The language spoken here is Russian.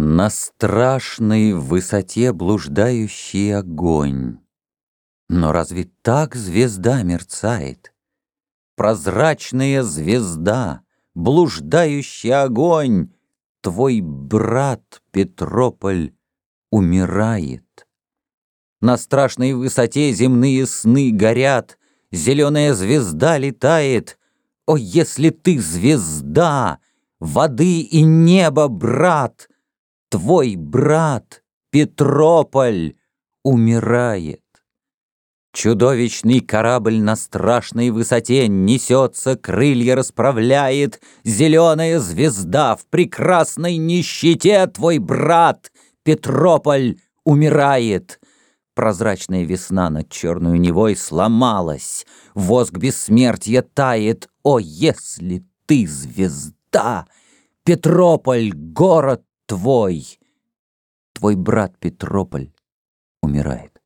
На страшной высоте блуждающий огонь. Но разве так звезда мерцает? Прозрачная звезда, блуждающий огонь, Твой брат Петрополь умирает. На страшной высоте земные сны горят, Зеленая звезда летает. О, если ты звезда, воды и неба, брат, Твой брат Петрополь умирает. Чудовищный корабль на страшной высоте Несется, крылья расправляет, Зеленая звезда в прекрасной нищете Твой брат Петрополь умирает. Прозрачная весна над черную Невой сломалась, Воск бессмертия тает. О, если ты звезда, Петрополь, город твой! Твой брат Петрополь умирает.